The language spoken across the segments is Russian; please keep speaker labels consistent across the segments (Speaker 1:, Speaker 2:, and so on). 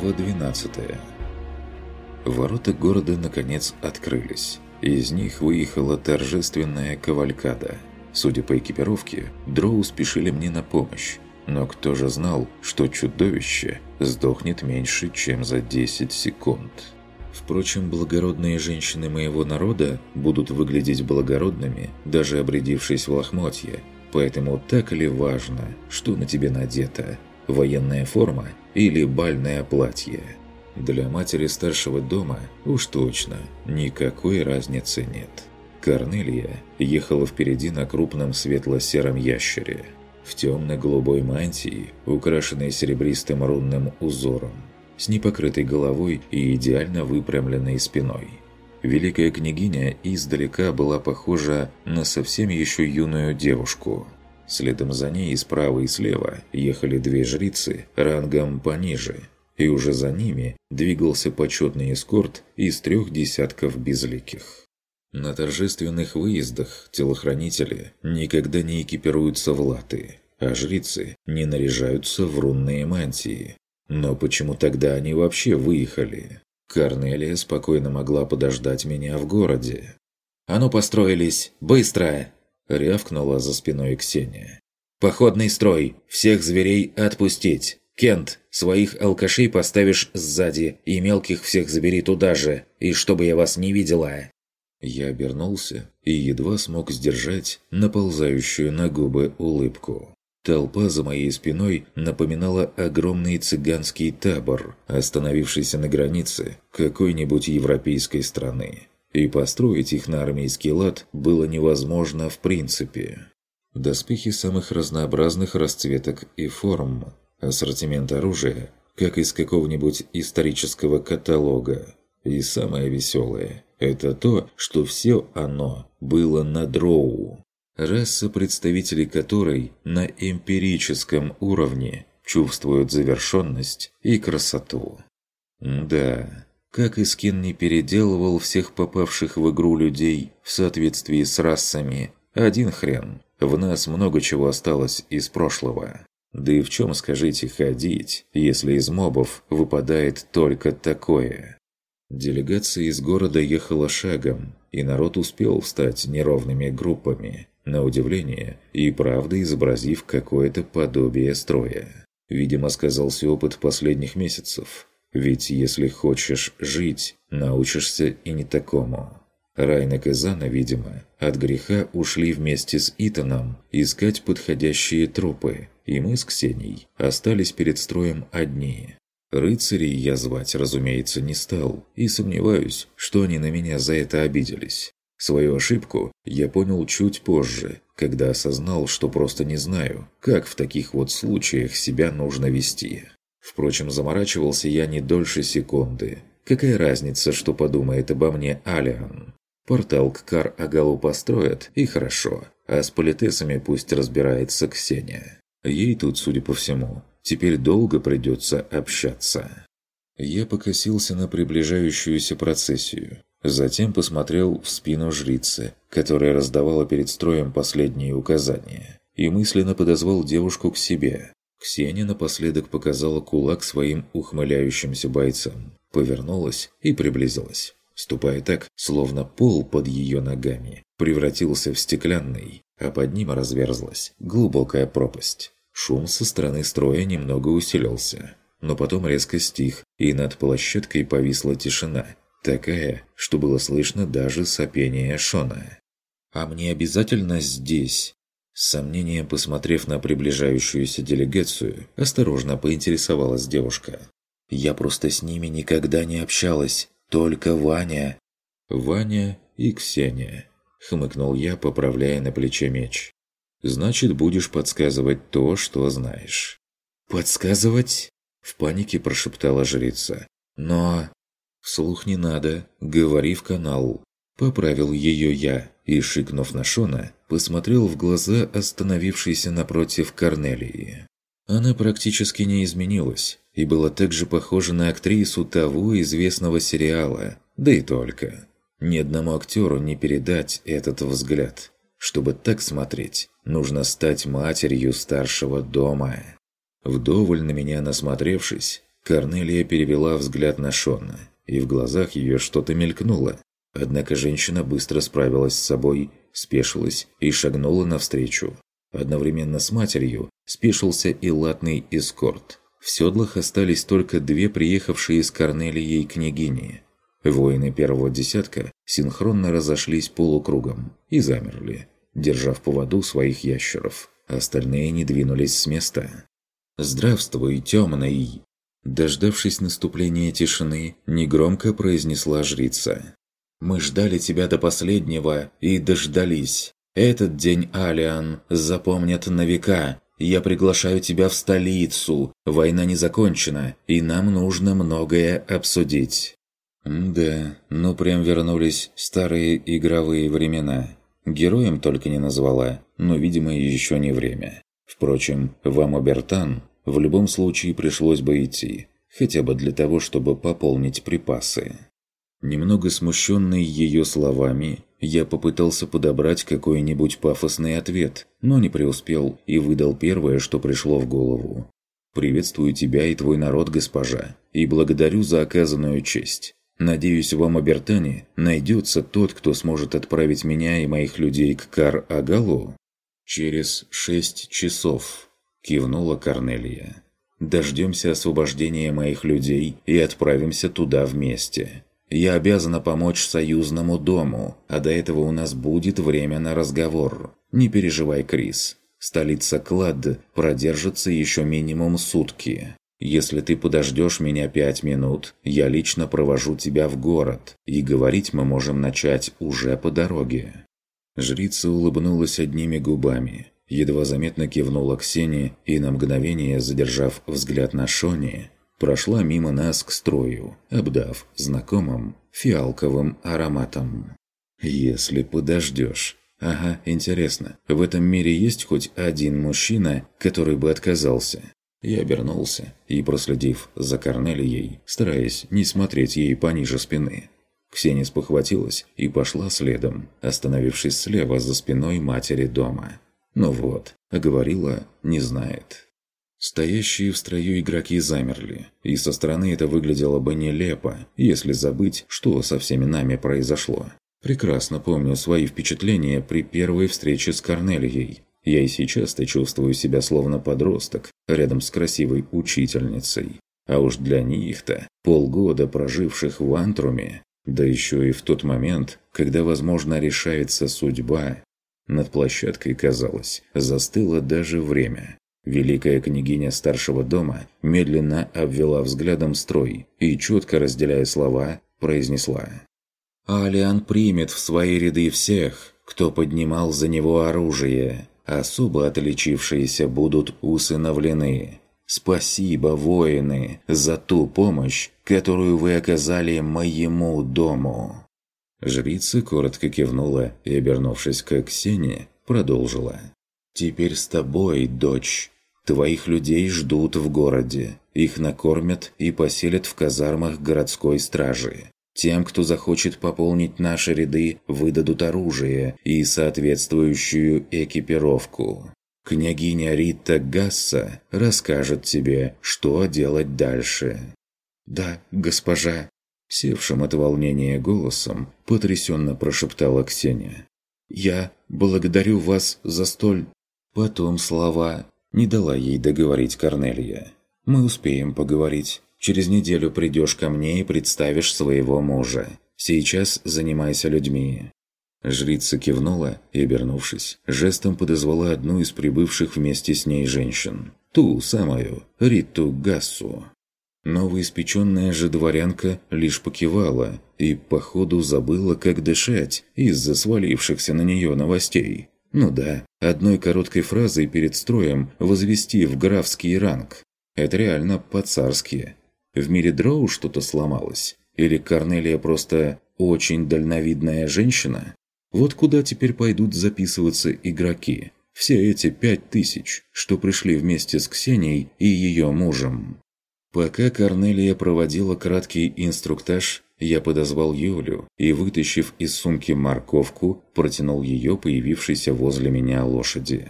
Speaker 1: Глава 12 Ворота города наконец открылись. Из них выехала торжественная кавалькада. Судя по экипировке, дроу спешили мне на помощь. Но кто же знал, что чудовище сдохнет меньше, чем за 10 секунд? Впрочем, благородные женщины моего народа будут выглядеть благородными, даже обрядившись в лохмотье. Поэтому так ли важно, что на тебе надето? Военная форма или бальное платье? Для матери старшего дома уж точно никакой разницы нет. Корнелия ехала впереди на крупном светло-сером ящере, в темно-голубой мантии, украшенной серебристым рунным узором, с непокрытой головой и идеально выпрямленной спиной. Великая княгиня издалека была похожа на совсем еще юную девушку. Следом за ней справа и слева ехали две жрицы рангом пониже – и уже за ними двигался почетный эскорт из трех десятков безликих. На торжественных выездах телохранители никогда не экипируются в латы, а жрицы не наряжаются в рунные мантии. Но почему тогда они вообще выехали? Корнелия спокойно могла подождать меня в городе. «А ну построились! Быстро!» – рявкнула за спиной Ксения. «Походный строй! Всех зверей отпустить! Кент, своих алкашей поставишь сзади, и мелких всех забери туда же, и чтобы я вас не видела». Я обернулся и едва смог сдержать наползающую на губы улыбку. Толпа за моей спиной напоминала огромный цыганский табор, остановившийся на границе какой-нибудь европейской страны. И построить их на армейский лад было невозможно в принципе. Доспехи самых разнообразных расцветок и форм, Ассортимент оружия, как из какого-нибудь исторического каталога. И самое веселое – это то, что все оно было на дроу. Раса представителей которой на эмпирическом уровне чувствуют завершенность и красоту. Да, как Искин не переделывал всех попавших в игру людей в соответствии с расами, один хрен, в нас много чего осталось из прошлого. Да и в чем, скажите, ходить, если из мобов выпадает только такое? Делегация из города ехала шагом, и народ успел встать неровными группами, на удивление, и правда изобразив какое-то подобие строя. Видимо, сказался опыт последних месяцев. Ведь если хочешь жить, научишься и не такому. Райнек и Зана, видимо, от греха ушли вместе с Итаном искать подходящие трупы, и мы с Ксенией остались перед строем одни. Рыцарей я звать, разумеется, не стал, и сомневаюсь, что они на меня за это обиделись. Свою ошибку я понял чуть позже, когда осознал, что просто не знаю, как в таких вот случаях себя нужно вести. Впрочем, заморачивался я не дольше секунды. Какая разница, что подумает обо мне Алиан? Портал к Кар-Агалу построят, и хорошо, а с политесами пусть разбирается Ксения. Ей тут, судя по всему, теперь долго придется общаться. Я покосился на приближающуюся процессию. Затем посмотрел в спину жрицы, которая раздавала перед строем последние указания, и мысленно подозвал девушку к себе. Ксения напоследок показала кулак своим ухмыляющимся бойцам, повернулась и приблизилась ступая так, словно пол под ее ногами превратился в стеклянный, а под ним разверзлась глубокая пропасть. Шум со стороны строя немного усилился, но потом резко стих, и над площадкой повисла тишина, такая, что было слышно даже сопение Шона. «А мне обязательно здесь?» С сомнением посмотрев на приближающуюся делегацию, осторожно поинтересовалась девушка. «Я просто с ними никогда не общалась. Только Ваня». «Ваня и Ксения», — хмыкнул я, поправляя на плече меч. «Значит, будешь подсказывать то, что знаешь».
Speaker 2: «Подсказывать?»
Speaker 1: — в панике прошептала жрица. «Но...» «Вслух не надо, говори в канал». Поправил ее я и, шикнув на Шона, посмотрел в глаза остановившейся напротив Корнелии. Она практически не изменилась и была также похожа на актрису того известного сериала, да и только. Ни одному актеру не передать этот взгляд. Чтобы так смотреть, нужно стать матерью старшего дома. Вдоволь на меня насмотревшись, Корнелия перевела взгляд на Шона, и в глазах ее что-то мелькнуло. Однако женщина быстро справилась с собой, спешилась и шагнула навстречу. Одновременно с матерью спешился и латный эскорт. В седлах остались только две приехавшие с Корнелией княгини. Воины первого десятка синхронно разошлись полукругом и замерли, держа в поводу своих ящеров. Остальные не двинулись с места. «Здравствуй, темный!» Дождавшись наступления тишины, негромко произнесла жрица. «Мы ждали тебя до последнего и дождались. Этот день, Алиан, запомнят на века. Я приглашаю тебя в столицу. Война не закончена, и нам нужно многое обсудить». Да, ну прям вернулись старые игровые времена. Героем только не назвала, но, видимо, еще не время. Впрочем, вам, Обертан, в любом случае пришлось бы идти, хотя бы для того, чтобы пополнить припасы. Немного смущенный ее словами, я попытался подобрать какой-нибудь пафосный ответ, но не преуспел и выдал первое, что пришло в голову. «Приветствую тебя и твой народ, госпожа, и благодарю за оказанную честь. Надеюсь, в Амабертане найдется тот, кто сможет отправить меня и моих людей к Кар-Агалу через шесть часов», – кивнула Корнелия. «Дождемся освобождения моих людей и отправимся туда вместе. Я обязана помочь союзному дому, а до этого у нас будет время на разговор. Не переживай, Крис. Столица Клад продержится еще минимум сутки. Если ты подождешь меня пять минут, я лично провожу тебя в город, и говорить мы можем начать уже по дороге». Жрица улыбнулась одними губами, едва заметно кивнула Ксении и на мгновение, задержав взгляд на Шоне, прошла мимо нас к строю, обдав знакомым фиалковым ароматом. «Если подождешь». Ага, интересно, в этом мире есть хоть один мужчина, который бы отказался? Я обернулся и, проследив за Корнелией, стараясь не смотреть ей пониже спины, Ксения спохватилась и пошла следом, остановившись слева за спиной матери дома. Ну вот, говорила, не знает. Стоящие в строю игроки замерли, и со стороны это выглядело бы нелепо, если забыть, что со всеми нами произошло. Прекрасно помню свои впечатления при первой встрече с Корнелией, я и сейчас-то чувствую себя словно подросток, рядом с красивой учительницей. А уж для них-то, полгода проживших в Антруме, да еще и в тот момент, когда, возможно, решается судьба, над площадкой, казалось, застыло даже время. Великая княгиня старшего дома медленно обвела взглядом строй и, четко разделяя слова, произнесла. «Алиан примет в свои ряды всех, кто поднимал за него оружие особо отличившиеся будут усыновлены. Спасибо, воины, за ту помощь, которую вы оказали моему дому». Жрица коротко кивнула и, обернувшись к Ксении, продолжила. «Теперь с тобой, дочь. Твоих людей ждут в городе. Их накормят и поселят в казармах городской стражи. Тем, кто захочет пополнить наши ряды, выдадут оружие и соответствующую экипировку. Княгиня Рита Гасса расскажет тебе, что делать дальше». «Да, госпожа», – севшим от волнения голосом потрясенно прошептала Ксения. «Я благодарю вас за столь...» Потом слова не дала ей договорить Корнелия. «Мы успеем поговорить. Через неделю придешь ко мне и представишь своего мужа. Сейчас занимайся людьми». Жрица кивнула и, обернувшись, жестом подозвала одну из прибывших вместе с ней женщин. Ту самую, Риту Гассу. Новоиспеченная же дворянка лишь покивала и, походу, забыла, как дышать из-за свалившихся на нее новостей. Ну да, одной короткой фразой перед строем возвести в графский ранг. Это реально по-царски. В мире Дроу что-то сломалось? Или Корнелия просто очень дальновидная женщина? Вот куда теперь пойдут записываться игроки? Все эти пять тысяч, что пришли вместе с Ксенией и ее мужем. Пока Корнелия проводила краткий инструктаж, я подозвал Юлю и, вытащив из сумки морковку, протянул ее появившейся возле меня лошади.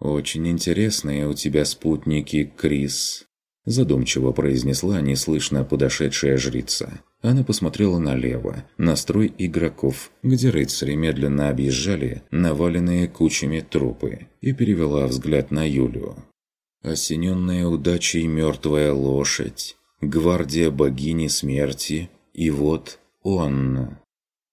Speaker 1: «Очень интересные у тебя спутники, Крис», задумчиво произнесла неслышно подошедшая жрица. Она посмотрела налево, на строй игроков, где рыцари медленно объезжали наваленные кучами трупы, и перевела взгляд на Юлю. Осененная удачей мертвая лошадь, гвардия богини смерти, и вот он.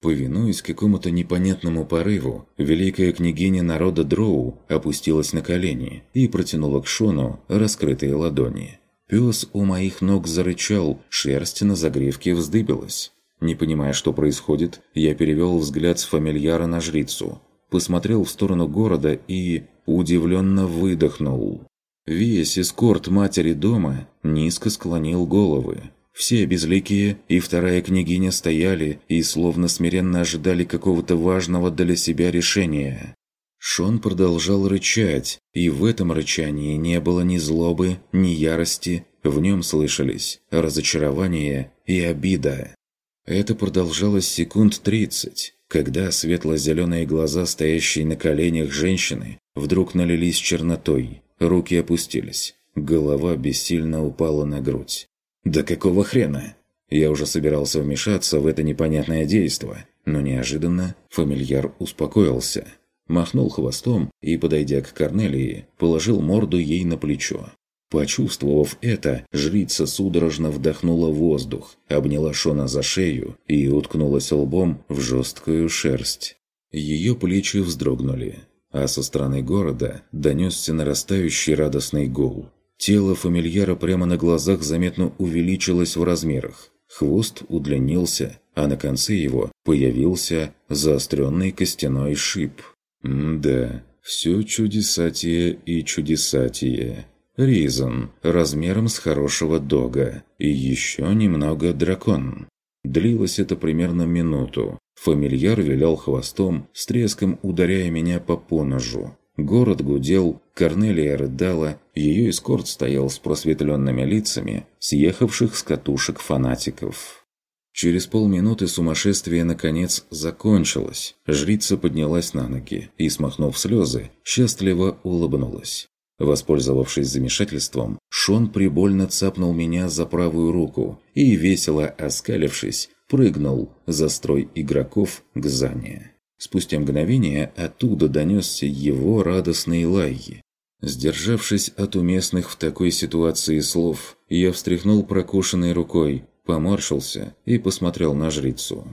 Speaker 1: Повинуясь какому-то непонятному порыву, великая княгиня народа Дроу опустилась на колени и протянула к Шону раскрытые ладони. Пес у моих ног зарычал, шерсть на загривке вздыбилась. Не понимая, что происходит, я перевел взгляд с фамильяра на жрицу, посмотрел в сторону города и удивленно выдохнул. Весь эскорт матери дома низко склонил головы. Все безликие и вторая княгиня стояли и словно смиренно ожидали какого-то важного для себя решения. Шон продолжал рычать, и в этом рычании не было ни злобы, ни ярости, в нем слышались разочарование и обида. Это продолжалось секунд тридцать, когда светло-зеленые глаза, стоящие на коленях женщины, вдруг налились чернотой, руки опустились, голова бессильно упала на грудь. «Да какого хрена?» Я уже собирался вмешаться в это непонятное действо, но неожиданно фамильяр успокоился – махнул хвостом и, подойдя к Корнелии, положил морду ей на плечо. Почувствовав это, жрица судорожно вдохнула воздух, обняла Шона за шею и уткнулась лбом в жесткую шерсть. Ее плечи вздрогнули, а со стороны города донесся нарастающий радостный гул. Тело фамильяра прямо на глазах заметно увеличилось в размерах. Хвост удлинился, а на конце его появился заостренный костяной шип – да, все чудесатие и чудесатие. Ризан, размером с хорошего дога, и еще немного дракон. Длилось это примерно минуту. Фамильяр вилял хвостом, с треском ударяя меня по поножу. Город гудел, Корнелия рыдала, ее эскорт стоял с просветленными лицами, съехавших с катушек фанатиков. Через полминуты сумасшествие наконец закончилось. Жрица поднялась на ноги и, смахнув слезы, счастливо улыбнулась. Воспользовавшись замешательством, Шон прибольно цапнул меня за правую руку и, весело оскалившись, прыгнул за строй игроков к Зане. Спустя мгновение оттуда донесся его радостный лай. Сдержавшись от уместных в такой ситуации слов, я встряхнул прокушенной рукой, поморщился и посмотрел на жрицу.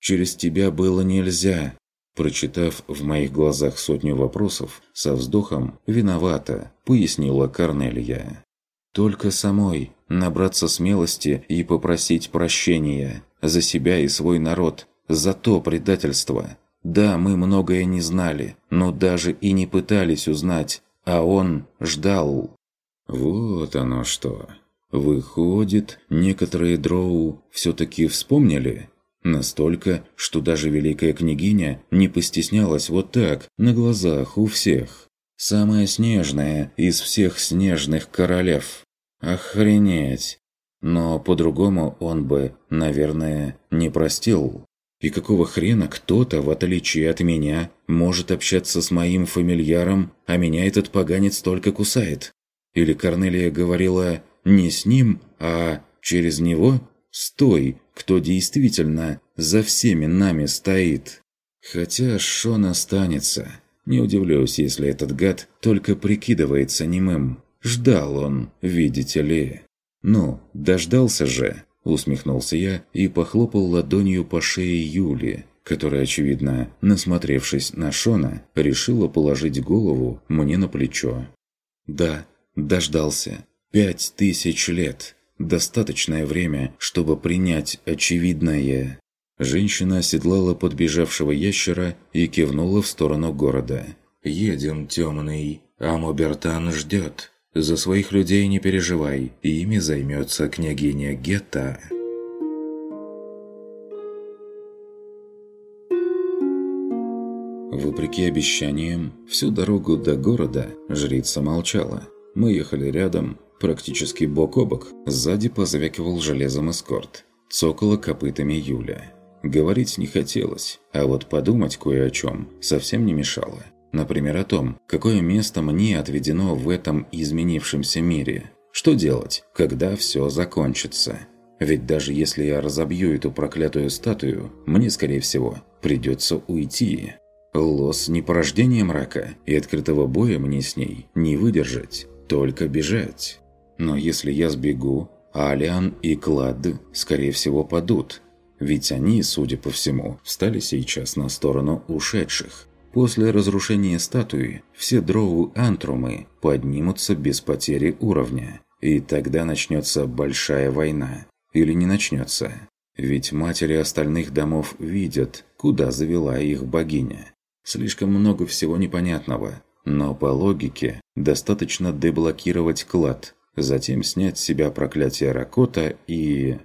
Speaker 1: «Через тебя было нельзя!» Прочитав в моих глазах сотню вопросов, со вздохом «виновата», пояснила Корнелья. «Только самой набраться смелости и попросить прощения за себя и свой народ, за то предательство. Да, мы многое не знали, но даже и не пытались узнать, а он ждал». «Вот оно что!» Выходит, некоторые дроу все-таки вспомнили? Настолько, что даже великая княгиня не постеснялась вот так, на глазах у всех. Самая снежная из всех снежных королев. Охренеть! Но по-другому он бы, наверное, не простил. И какого хрена кто-то, в отличие от меня, может общаться с моим фамильяром, а меня этот поганец только кусает? Или Корнелия говорила не с ним, а через него с той, кто действительно за всеми нами стоит. Хотя Шон останется. Не удивлюсь, если этот гад только прикидывается немым. Ждал он, видите ли. «Ну, дождался же!» – усмехнулся я и похлопал ладонью по шее Юли, которая, очевидно, насмотревшись на Шона, решила положить голову мне на плечо. «Да, дождался. Пять тысяч лет. Достаточное время, чтобы принять очевидное. Женщина оседлала подбежавшего ящера и кивнула в сторону города. «Едем, темный. Амобертан ждет. За своих людей не переживай, ими займется княгиня Гетта». Вопреки обещаниям, всю дорогу до города жрица молчала. Мы ехали рядом, Практически бок о бок, сзади позвякивал железом эскорт. Цокала копытами Юля. Говорить не хотелось, а вот подумать кое о чем совсем не мешало. Например, о том, какое место мне отведено в этом изменившемся мире. Что делать, когда все закончится? Ведь даже если я разобью эту проклятую статую, мне, скорее всего, придется уйти. Лос не порождение мрака, и открытого боя мне с ней не выдержать, только бежать. Но если я сбегу, Алиан и Клад, скорее всего, падут. Ведь они, судя по всему, встали сейчас на сторону ушедших. После разрушения статуи все дроу-антрумы поднимутся без потери уровня. И тогда начнется большая война. Или не начнется. Ведь матери остальных домов видят, куда завела их богиня. Слишком много всего непонятного. Но по логике достаточно деблокировать клад, затем снять с себя проклятие Ракота и...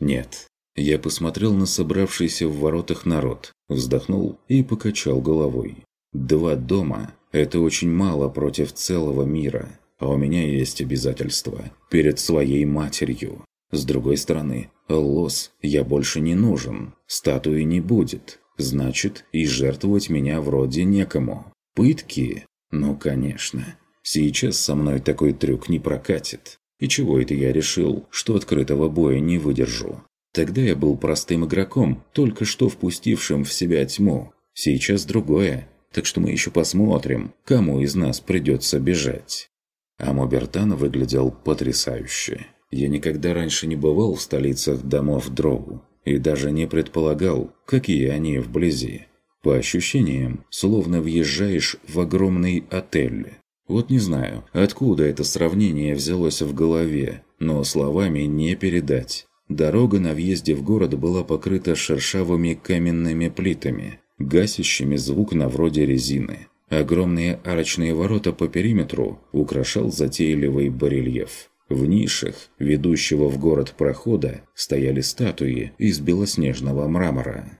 Speaker 1: Нет. Я посмотрел на собравшийся в воротах народ, вздохнул и покачал головой. Два дома – это очень мало против целого мира, а у меня есть обязательства перед своей матерью. С другой стороны, лос я больше не нужен, статуи не будет, значит и жертвовать меня вроде некому. Пытки? Ну конечно. Сейчас со мной такой трюк не прокатит. И чего это я решил, что открытого боя не выдержу? Тогда я был простым игроком, только что впустившим в себя тьму. Сейчас другое, так что мы еще посмотрим, кому из нас придется бежать. А Мобертан выглядел потрясающе. Я никогда раньше не бывал в столицах домов Дроу и даже не предполагал, какие они вблизи. По ощущениям, словно въезжаешь в огромный отель. Вот не знаю, откуда это сравнение взялось в голове, но словами не передать. Дорога на въезде в город была покрыта шершавыми каменными плитами, гасящими звук на вроде резины. Огромные арочные ворота по периметру украшал затейливый барельеф. В нишах, ведущего в город прохода, стояли статуи из белоснежного мрамора.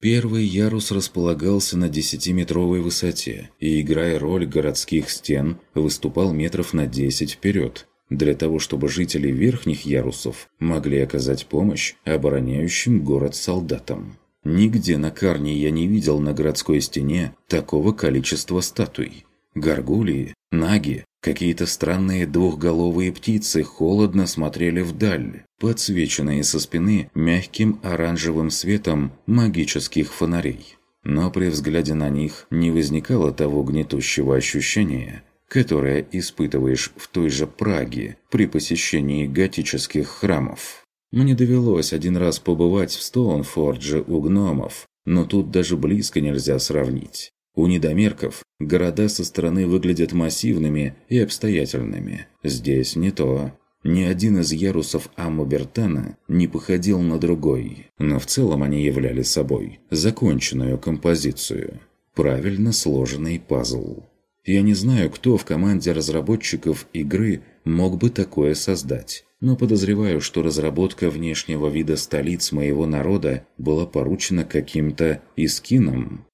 Speaker 1: Первый ярус располагался на десятиметровой высоте и, играя роль городских стен, выступал метров на 10 вперед, для того, чтобы жители верхних ярусов могли оказать помощь обороняющим город солдатам. Нигде на Карне я не видел на городской стене такого количества статуй. Горгулии, наги, какие-то странные двухголовые птицы холодно смотрели вдаль, подсвеченные со спины мягким оранжевым светом магических фонарей. Но при взгляде на них не возникало того гнетущего ощущения, которое испытываешь в той же Праге при посещении готических храмов. Мне довелось один раз побывать в Стоунфордже у гномов, но тут даже близко нельзя сравнить. У недомерков города со стороны выглядят массивными и обстоятельными. Здесь не то. Ни один из ярусов Аммубертана не походил на другой, но в целом они являли собой законченную композицию. Правильно сложенный пазл. Я не знаю, кто в команде разработчиков игры мог бы такое создать, но подозреваю, что разработка внешнего вида столиц моего народа была поручена каким-то искином.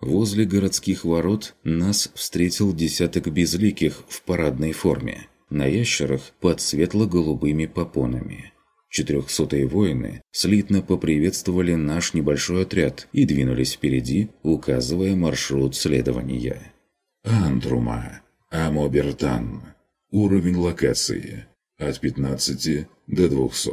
Speaker 1: Возле городских ворот нас встретил десяток безликих в парадной форме, на ящерах под светло-голубыми попонами. Четырехсотые воины слитно поприветствовали наш небольшой отряд и двинулись впереди, указывая маршрут следования.
Speaker 3: Андрума. Амобертан. Уровень локации. От 15 до 200.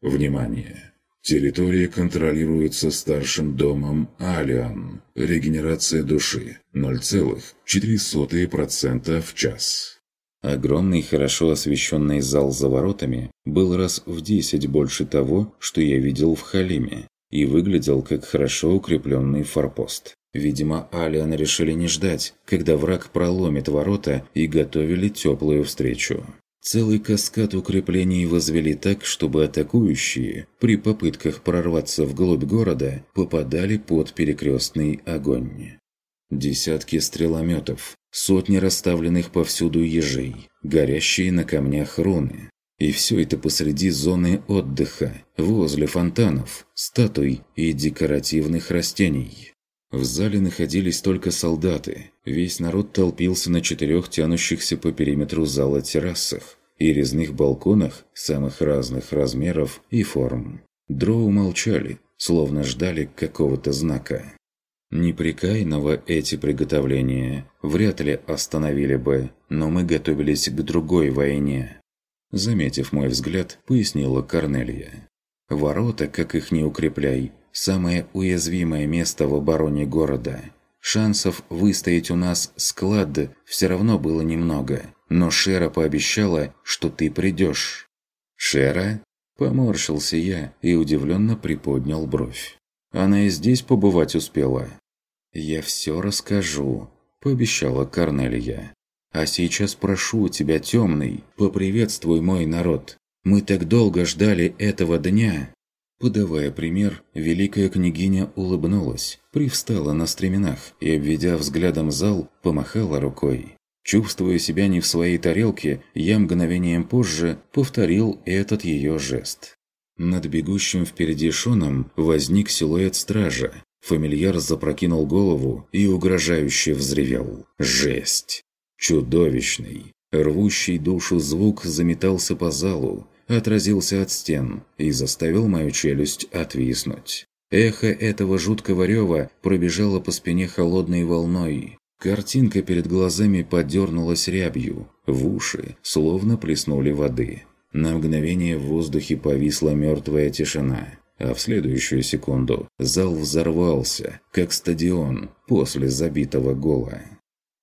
Speaker 3: Внимание! Территория контролируется старшим домом Алиан. Регенерация души 0,04% в час.
Speaker 1: Огромный, хорошо освещенный зал за воротами был раз в 10 больше того, что я видел в Халиме, и выглядел как хорошо укрепленный форпост. Видимо, Алиан решили не ждать, когда враг проломит ворота и готовили теплую встречу. Целый каскад укреплений возвели так, чтобы атакующие, при попытках прорваться вглубь города, попадали под перекрестный огонь. Десятки стрелометов, сотни расставленных повсюду ежей, горящие на камнях руны. И все это посреди зоны отдыха, возле фонтанов, статуй и декоративных растений. В зале находились только солдаты. Весь народ толпился на четырех тянущихся по периметру зала террасах и резных балконах самых разных размеров и форм. Дроу молчали, словно ждали какого-то знака. Непрекаянного эти приготовления вряд ли остановили бы, но мы готовились к другой войне. Заметив мой взгляд, пояснила Корнелия. Ворота, как их не укрепляй, самое уязвимое место в обороне города. Шансов выстоять у нас склад все равно было немного, но Шера пообещала, что ты придешь. «Шера?» – поморщился я и удивленно приподнял бровь. «Она и здесь побывать успела». «Я все расскажу», – пообещала Корнелия. «А сейчас прошу тебя, темный, поприветствуй мой народ. Мы так долго ждали этого дня!» Подавая пример, великая княгиня улыбнулась, привстала на стременах и, обведя взглядом зал, помахала рукой. Чувствуя себя не в своей тарелке, я мгновением позже повторил этот ее жест. Над бегущим впереди Шоном возник силуэт стража. Фамильяр запрокинул голову и угрожающе взревел. «Жесть!» Чудовищный, рвущий душу звук заметался по залу, отразился от стен и заставил мою челюсть отвиснуть. Эхо этого жуткого рева пробежало по спине холодной волной. Картинка перед глазами подернулась рябью, в уши словно плеснули воды. На мгновение в воздухе повисла мертвая тишина, а в следующую секунду зал взорвался, как стадион после забитого гола.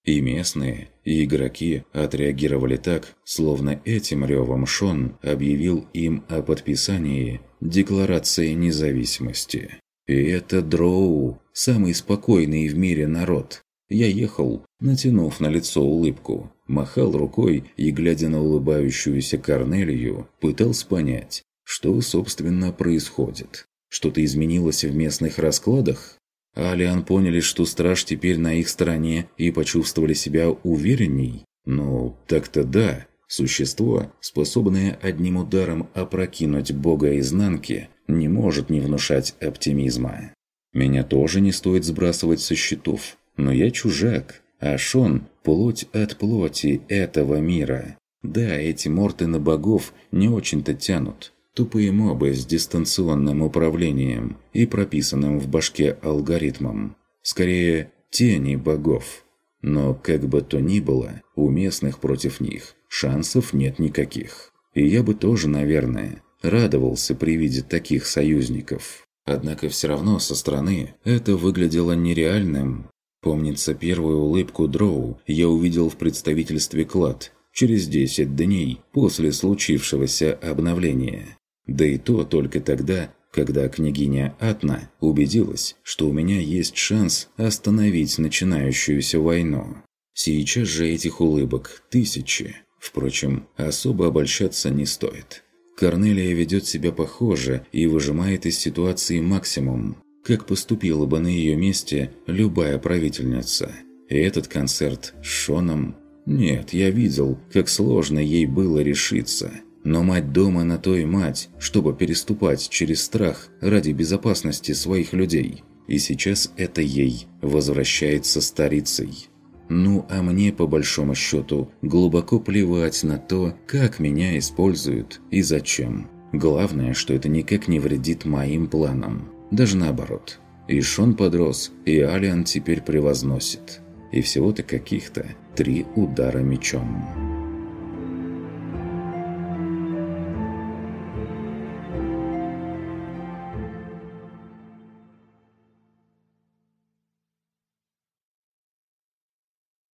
Speaker 1: И местные, и игроки отреагировали так, словно этим ревом Шон объявил им о подписании Декларации независимости. И это Дроу, самый спокойный в мире народ. Я ехал, натянув на лицо улыбку, махал рукой и, глядя на улыбающуюся Корнелию, пытался понять, что, собственно, происходит. Что-то изменилось в местных раскладах? Алиан поняли, что страж теперь на их стороне и почувствовали себя уверенней? Ну, так-то да. Существо, способное одним ударом опрокинуть бога изнанки, не может не внушать оптимизма. Меня тоже не стоит сбрасывать со счетов, но я чужак, а Шон – плоть от плоти этого мира. Да, эти морты на богов не очень-то тянут, Тупые мобы с дистанционным управлением и прописанным в башке алгоритмом. Скорее, тени богов. Но как бы то ни было, у местных против них шансов нет никаких. И я бы тоже, наверное, радовался при виде таких союзников. Однако все равно со стороны это выглядело нереальным. Помнится, первую улыбку Дроу я увидел в представительстве Клад через 10 дней после случившегося обновления. Да и то только тогда, когда княгиня Атна убедилась, что у меня есть шанс остановить начинающуюся войну. Сейчас же этих улыбок тысячи. Впрочем, особо обольщаться не стоит. Корнелия ведет себя похоже и выжимает из ситуации максимум, как поступила бы на ее месте любая правительница. И этот концерт с Шоном... Нет, я видел, как сложно ей было решиться – но мать дома на то и мать, чтобы переступать через страх ради безопасности своих людей. И сейчас это ей возвращается старицей. Ну, а мне, по большому счету, глубоко плевать на то, как меня используют и зачем. Главное, что это никак не вредит моим планам. Даже наоборот. И Шон подрос, и Алиан теперь превозносит. И всего-то каких-то три удара мечом.